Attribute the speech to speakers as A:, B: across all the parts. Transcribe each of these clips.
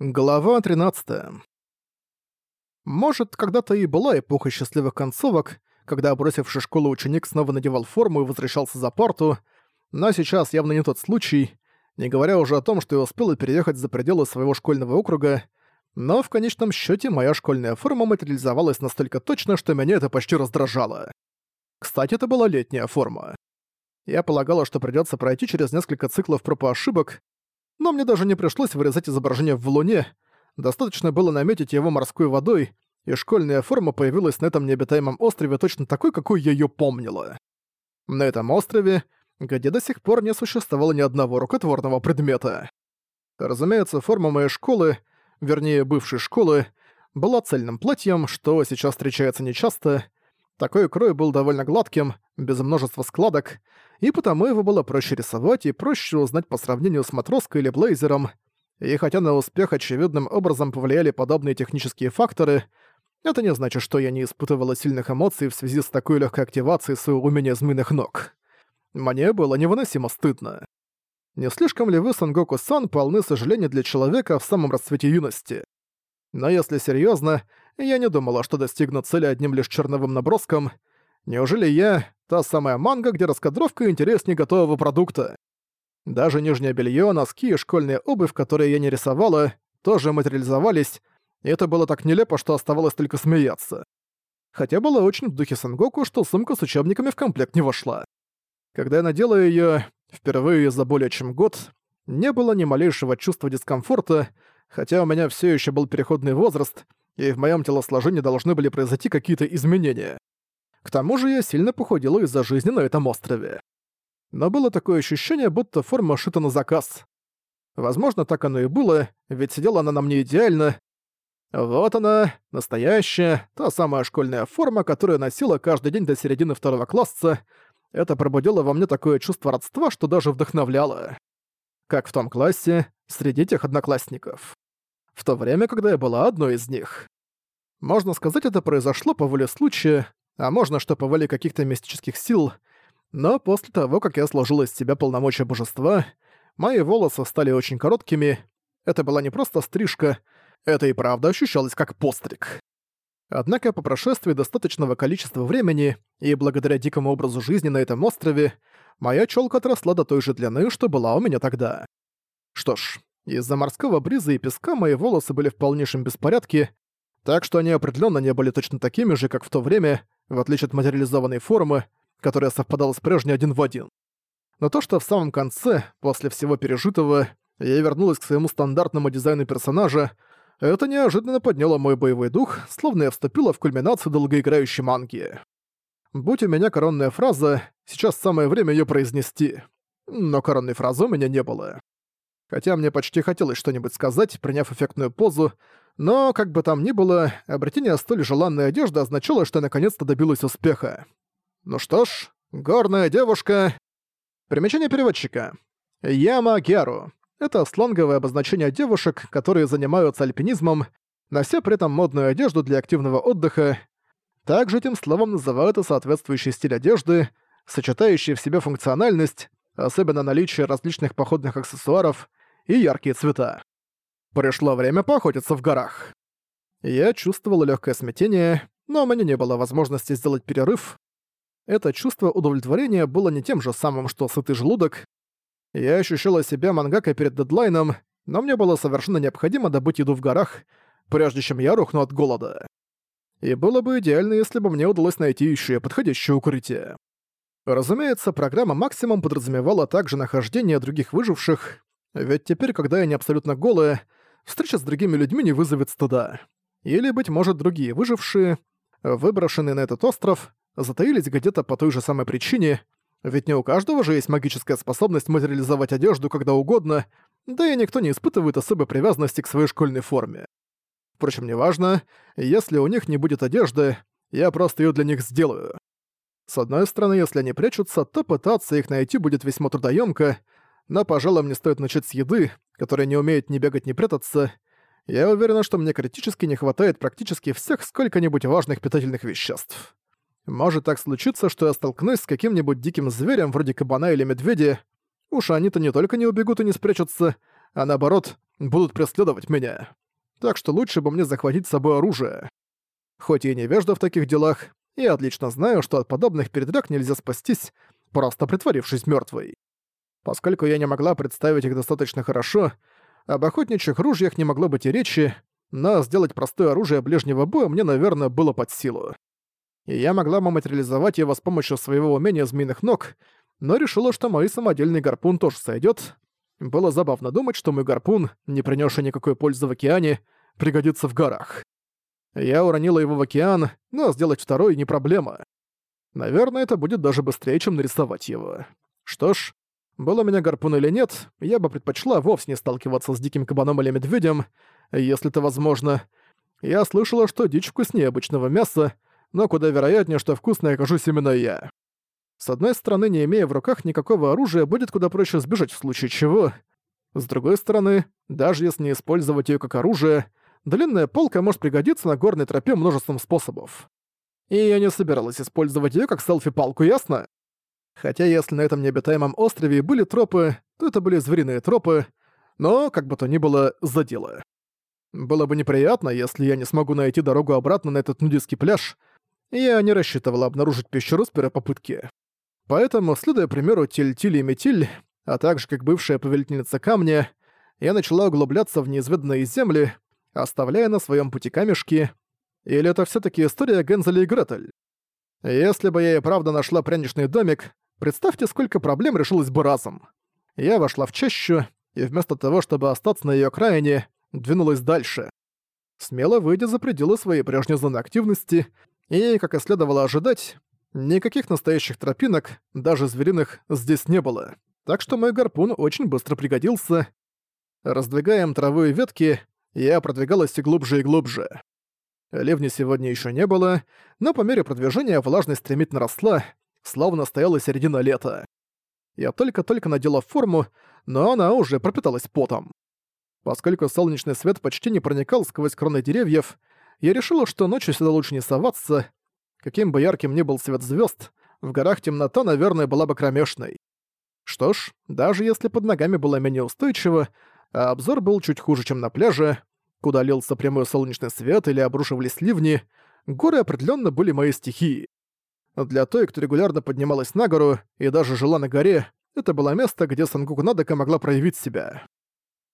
A: Глава 13. Может, когда-то и была эпоха счастливых концовок, когда бросивший школу ученик снова надевал форму и возвращался за порту, но сейчас явно не тот случай, не говоря уже о том, что я успел переехать за пределы своего школьного округа, но в конечном счете моя школьная форма материализовалась настолько точно, что меня это почти раздражало. Кстати, это была летняя форма. Я полагала, что придется пройти через несколько циклов проб ошибок, но мне даже не пришлось вырезать изображение в луне, достаточно было наметить его морской водой, и школьная форма появилась на этом необитаемом острове точно такой, какой я её помнила. На этом острове, где до сих пор не существовало ни одного рукотворного предмета. Разумеется, форма моей школы, вернее, бывшей школы, была цельным платьем, что сейчас встречается нечасто. Такой крой был довольно гладким, без множества складок, и потому его было проще рисовать и проще узнать по сравнению с матроской или блейзером. И хотя на успех очевидным образом повлияли подобные технические факторы, это не значит, что я не испытывала сильных эмоций в связи с такой легкой активацией своего умения змеиных ног. Мне было невыносимо стыдно. Не слишком ли вы, Сангоку-сан, полны сожаления для человека в самом расцвете юности? Но если серьезно, я не думала, что достигну цели одним лишь черновым наброском. Неужели я Та самая манга, где раскадровка интереснее готового продукта. Даже нижнее белье, носки и школьная обувь, которые я не рисовала, тоже материализовались, и это было так нелепо, что оставалось только смеяться. Хотя было очень в духе Сангоку, что сумка с учебниками в комплект не вошла. Когда я надела её впервые за более чем год, не было ни малейшего чувства дискомфорта, хотя у меня всё ещё был переходный возраст, и в моём телосложении должны были произойти какие-то изменения. К тому же я сильно похудела из-за жизни на этом острове. Но было такое ощущение, будто форма шита на заказ. Возможно, так оно и было, ведь сидела она на мне идеально. Вот она, настоящая, та самая школьная форма, которую носила каждый день до середины второго класса. Это пробудило во мне такое чувство родства, что даже вдохновляло. Как в том классе, среди тех одноклассников. В то время, когда я была одной из них. Можно сказать, это произошло по воле случая, а можно, что по воле каких-то мистических сил, но после того, как я сложил из себя полномочия божества, мои волосы стали очень короткими, это была не просто стрижка, это и правда ощущалось как постриг. Однако по прошествии достаточного количества времени и благодаря дикому образу жизни на этом острове, моя челка отросла до той же длины, что была у меня тогда. Что ж, из-за морского бриза и песка мои волосы были в полнейшем беспорядке, так что они определенно не были точно такими же, как в то время, в отличие от материализованной формы, которая совпадала с прежней один в один. Но то, что в самом конце, после всего пережитого, я вернулась к своему стандартному дизайну персонажа, это неожиданно подняло мой боевой дух, словно я вступила в кульминацию долгоиграющей манги. Будь у меня коронная фраза, сейчас самое время её произнести. Но коронной фразы у меня не было. Хотя мне почти хотелось что-нибудь сказать, приняв эффектную позу, но, как бы там ни было, обретение столь желанной одежды означало, что наконец-то добилась успеха. Ну что ж, горная девушка... Примечание переводчика. Яма Геру. Это сланговое обозначение девушек, которые занимаются альпинизмом, нося при этом модную одежду для активного отдыха. Также этим словом называют и соответствующий стиль одежды, сочетающий в себе функциональность, особенно наличие различных походных аксессуаров и яркие цвета. Пришло время поохотиться в горах. Я чувствовал легкое смятение, но у меня не было возможности сделать перерыв. Это чувство удовлетворения было не тем же самым, что сытый желудок. Я ощущала себя мангака перед дедлайном, но мне было совершенно необходимо добыть еду в горах, прежде чем я рухну от голода. И было бы идеально, если бы мне удалось найти еще подходящее укрытие. Разумеется, программа «Максимум» подразумевала также нахождение других выживших, ведь теперь, когда я не абсолютно голая, встреча с другими людьми не вызовет стыда. Или, быть может, другие выжившие, выброшенные на этот остров, затаились где-то по той же самой причине, ведь не у каждого же есть магическая способность материализовать одежду когда угодно, да и никто не испытывает особой привязанности к своей школьной форме. Впрочем, неважно, если у них не будет одежды, я просто её для них сделаю. С одной стороны, если они прячутся, то пытаться их найти будет весьма трудоёмко, но, пожалуй, мне стоит начать с еды, которая не умеет ни бегать, ни прятаться. Я уверена, что мне критически не хватает практически всех сколько-нибудь важных питательных веществ. Может так случиться, что я столкнусь с каким-нибудь диким зверем вроде кабана или медведя. Уж они-то не только не убегут и не спрячутся, а наоборот, будут преследовать меня. Так что лучше бы мне захватить с собой оружие. Хоть и невежда в таких делах, я отлично знаю, что от подобных передряг нельзя спастись, просто притворившись мертвой. Поскольку я не могла представить их достаточно хорошо, об охотничьих ружьях не могло быть и речи, но сделать простое оружие ближнего боя мне, наверное, было под силу. И я могла бы материализовать его с помощью своего умения змеиных ног, но решила, что мой самодельный гарпун тоже сойдет. Было забавно думать, что мой гарпун, не принесший никакой пользы в океане, пригодится в горах. Я уронила его в океан, но сделать второй не проблема. Наверное, это будет даже быстрее, чем нарисовать его. Что ж, был у меня гарпун или нет, я бы предпочла вовсе не сталкиваться с диким кабаном или медведем, если это возможно. Я слышала, что дичь вкуснее обычного мяса, но куда вероятнее, что вкусной окажусь именно я. С одной стороны, не имея в руках никакого оружия, будет куда проще сбежать в случае чего. С другой стороны, даже если не использовать ее как оружие, длинная полка может пригодиться на горной тропе множеством способов. И я не собиралась использовать ее как селфи-палку, ясно? Хотя если на этом необитаемом острове были тропы, то это были звериные тропы, но, как бы то ни было, за дело. Было бы неприятно, если я не смогу найти дорогу обратно на этот нудистский пляж, я не рассчитывала обнаружить пещеру с первой попытки. Поэтому, следуя примеру Тиль-Тиль и Метиль, а также как бывшая повелительница камня, я начала углубляться в неизведанные земли, оставляя на своем пути камешки. Или это все таки история Гензеля и Гретель? Если бы я и правда нашла пряничный домик, представьте, сколько проблем решилось бы разом. Я вошла в чащу, и вместо того, чтобы остаться на ее окраине, двинулась дальше. Смело выйдя за пределы своей прежней зоны активности, и, как и следовало ожидать, никаких настоящих тропинок, даже звериных, здесь не было. Так что мой гарпун очень быстро пригодился. Раздвигаем траву и ветки, я продвигалась и глубже и глубже. Ливня сегодня еще не было, но по мере продвижения влажность стремительно росла, словно стояла середина лета. Я только-только надела форму, но она уже пропиталась потом. Поскольку солнечный свет почти не проникал сквозь кроны деревьев, я решила, что ночью сюда лучше не соваться. Каким бы ярким ни был свет звезд, в горах темнота, наверное, была бы кромешной. Что ж, даже если под ногами было менее устойчиво, а обзор был чуть хуже, чем на пляже, куда лился прямой солнечный свет или обрушивались ливни, горы определенно были моей стихией. Для той, кто регулярно поднималась на гору и даже жила на горе, это было место, где Сангуку Надека могла проявить себя.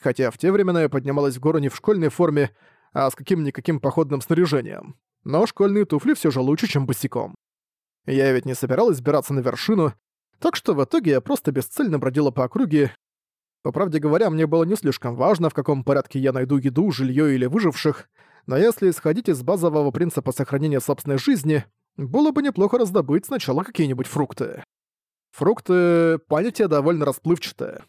A: Хотя в те времена я поднималась в гору не в школьной форме, а с каким-никаким походным снаряжением. Но школьные туфли все же лучше, чем босиком. Я ведь не собиралась сбираться на вершину, так что в итоге я просто бесцельно бродила по округе. По правде говоря, мне было не слишком важно, в каком порядке я найду еду, жилье или выживших, но если исходить из базового принципа сохранения собственной жизни, было бы неплохо раздобыть сначала какие-нибудь фрукты. Фрукты — понятие довольно расплывчатое.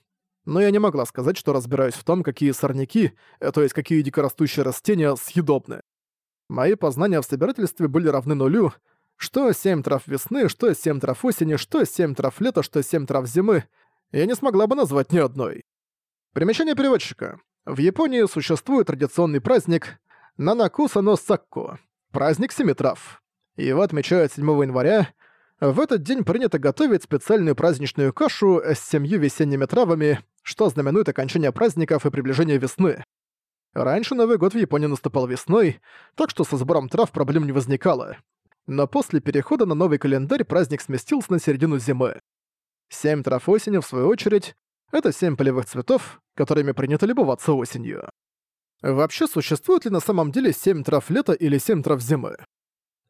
A: Но я не могла сказать, что разбираюсь в том, какие сорняки, э, то есть какие дикорастущие растения, съедобны. Мои познания в собирательстве были равны нулю, что семь трав весны, что семь трав осени, что семь трав лета, что семь трав зимы, я не смогла бы назвать ни одной. Примечание переводчика. В Японии существует традиционный праздник Нанакуса но Сакко – праздник семи трав. Его отмечают 7 января. В этот день принято готовить специальную праздничную кашу с семью весенними травами, что знаменует окончание праздников и приближение весны. Раньше Новый год в Японии наступал весной, так что со сбором трав проблем не возникало. Но после перехода на новый календарь праздник сместился на середину зимы. Семь трав осени, в свою очередь, это семь полевых цветов, которыми принято любоваться осенью. Вообще, существует ли на самом деле семь трав лета или семь трав зимы?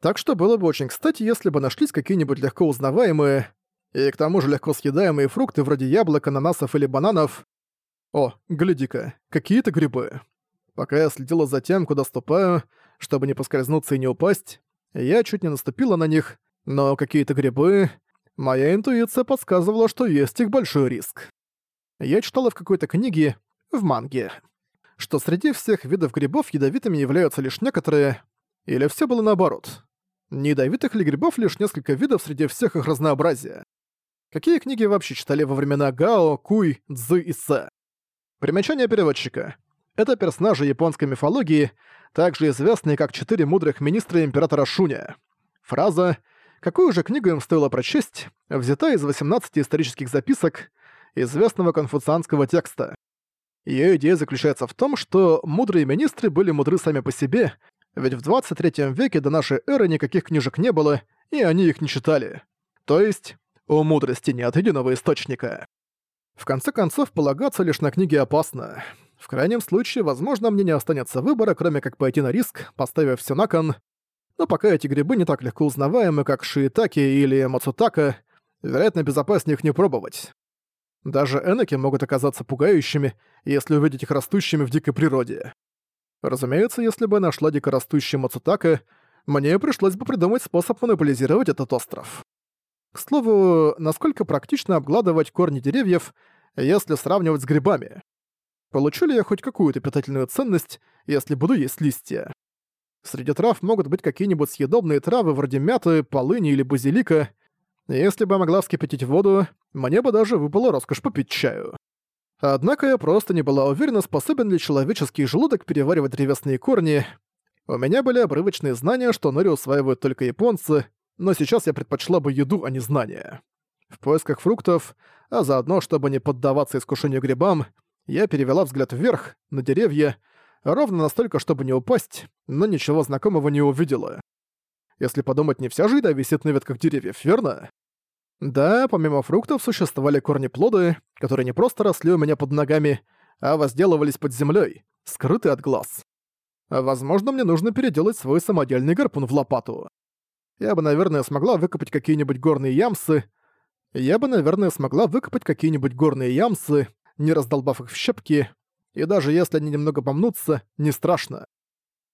A: Так что было бы очень кстати, если бы нашлись какие-нибудь легко узнаваемые и к тому же легко съедаемые фрукты вроде яблок, ананасов или бананов. О, гляди-ка, какие-то грибы. Пока я следила за тем, куда ступаю, чтобы не поскользнуться и не упасть, я чуть не наступила на них, но какие-то грибы... Моя интуиция подсказывала, что есть их большой риск. Я читала в какой-то книге, в манге, что среди всех видов грибов ядовитыми являются лишь некоторые, или все было наоборот. Не ядовитых ли грибов лишь несколько видов среди всех их разнообразия? Какие книги вообще читали во времена Гао, Куй, Цзы и Сэ? Примечание переводчика. Это персонажи японской мифологии, также известные как четыре мудрых министра императора Шуня. Фраза «Какую же книгу им стоило прочесть?» взята из 18 исторических записок известного конфуцианского текста. Её идея заключается в том, что мудрые министры были мудры сами по себе, ведь в 23 веке до нашей эры никаких книжек не было, и они их не читали. То есть, у мудрости нет единого источника. В конце концов, полагаться лишь на книги опасно. В крайнем случае, возможно, мне не останется выбора, кроме как пойти на риск, поставив все на кон. Но пока эти грибы не так легко узнаваемы, как шиитаки или мацутака, вероятно, безопаснее их не пробовать. Даже эноки могут оказаться пугающими, если увидеть их растущими в дикой природе. Разумеется, если бы нашла дикорастущий Мацутака, мне пришлось бы придумать способ монополизировать этот остров. К слову, насколько практично обгладывать корни деревьев, если сравнивать с грибами? Получу ли я хоть какую-то питательную ценность, если буду есть листья? Среди трав могут быть какие-нибудь съедобные травы вроде мяты, полыни или базилика. Если бы я могла вскипятить воду, мне бы даже выпала роскошь попить чаю. Однако я просто не была уверена, способен ли человеческий желудок переваривать древесные корни. У меня были обрывочные знания, что нори усваивают только японцы, но сейчас я предпочла бы еду, а не знания. В поисках фруктов, а заодно, чтобы не поддаваться искушению грибам, я перевела взгляд вверх, на деревья, ровно настолько, чтобы не упасть, но ничего знакомого не увидела. Если подумать, не вся же еда висит на ветках деревьев, верно? Да, помимо фруктов существовали корни-плоды, которые не просто росли у меня под ногами, а возделывались под землей, скрыты от глаз. Возможно, мне нужно переделать свой самодельный гарпун в лопату. Я бы, наверное, смогла выкопать какие-нибудь горные ямсы. Я бы, наверное, смогла выкопать какие-нибудь горные ямсы, не раздолбав их в щепки, и даже если они немного помнутся, не страшно.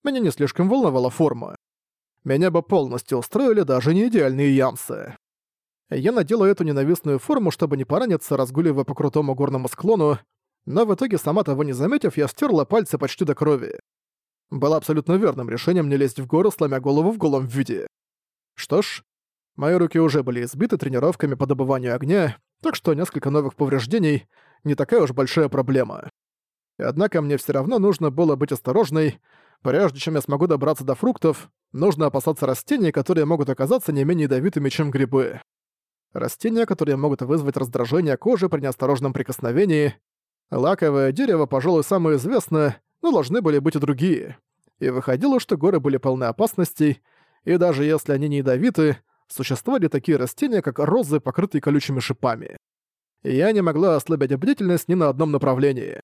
A: Меня не слишком волновала форма. Меня бы полностью устроили даже не идеальные ямсы. Я надела эту ненавистную форму, чтобы не пораниться, разгуливая по крутому горному склону, но в итоге, сама того не заметив, я стерла пальцы почти до крови. Было абсолютно верным решением не лезть в гору, сломя голову в голом виде. Что ж, мои руки уже были избиты тренировками по добыванию огня, так что несколько новых повреждений — не такая уж большая проблема. Однако мне все равно нужно было быть осторожной. Прежде чем я смогу добраться до фруктов, нужно опасаться растений, которые могут оказаться не менее ядовитыми, чем грибы. Растения, которые могут вызвать раздражение кожи при неосторожном прикосновении. Лаковое дерево, пожалуй, самое известное, но должны были быть и другие. И выходило, что горы были полны опасностей, и даже если они не ядовиты, существовали такие растения, как розы, покрытые колючими шипами. И я не могла ослабить бдительность ни на одном направлении.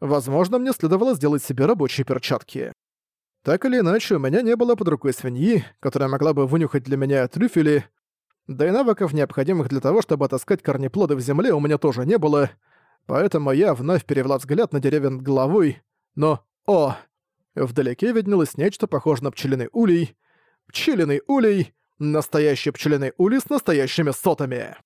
A: Возможно, мне следовало сделать себе рабочие перчатки. Так или иначе, у меня не было под рукой свиньи, которая могла бы вынюхать для меня трюфели, да и навыков, необходимых для того, чтобы отыскать корнеплоды в земле, у меня тоже не было, поэтому я вновь перевела взгляд на деревья над головой, но... О! Вдалеке виднелось нечто похожее на пчелиный улей, Пчелиный улей! Настоящий пчелиный улей с настоящими сотами!